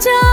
जा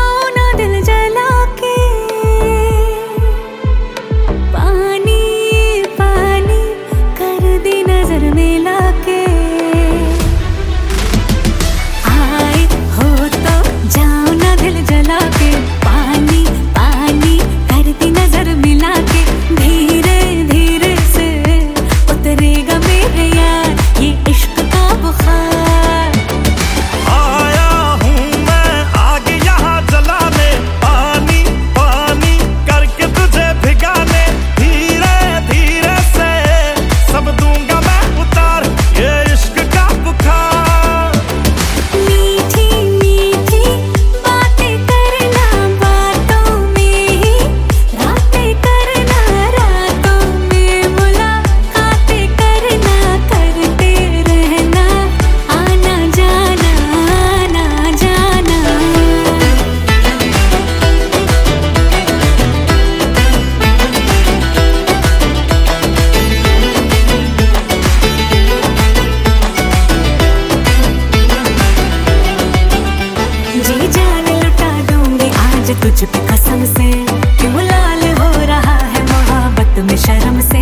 मुझ कसम से, क्यों लाल हो रहा है मोहब्बत में शर्म से?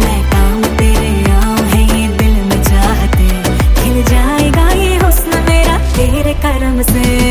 मैं काम तेरे आऊँ है ये दिल में चाहते, खिल जाएगा ये हुस्न मेरा तेरे कर्म से।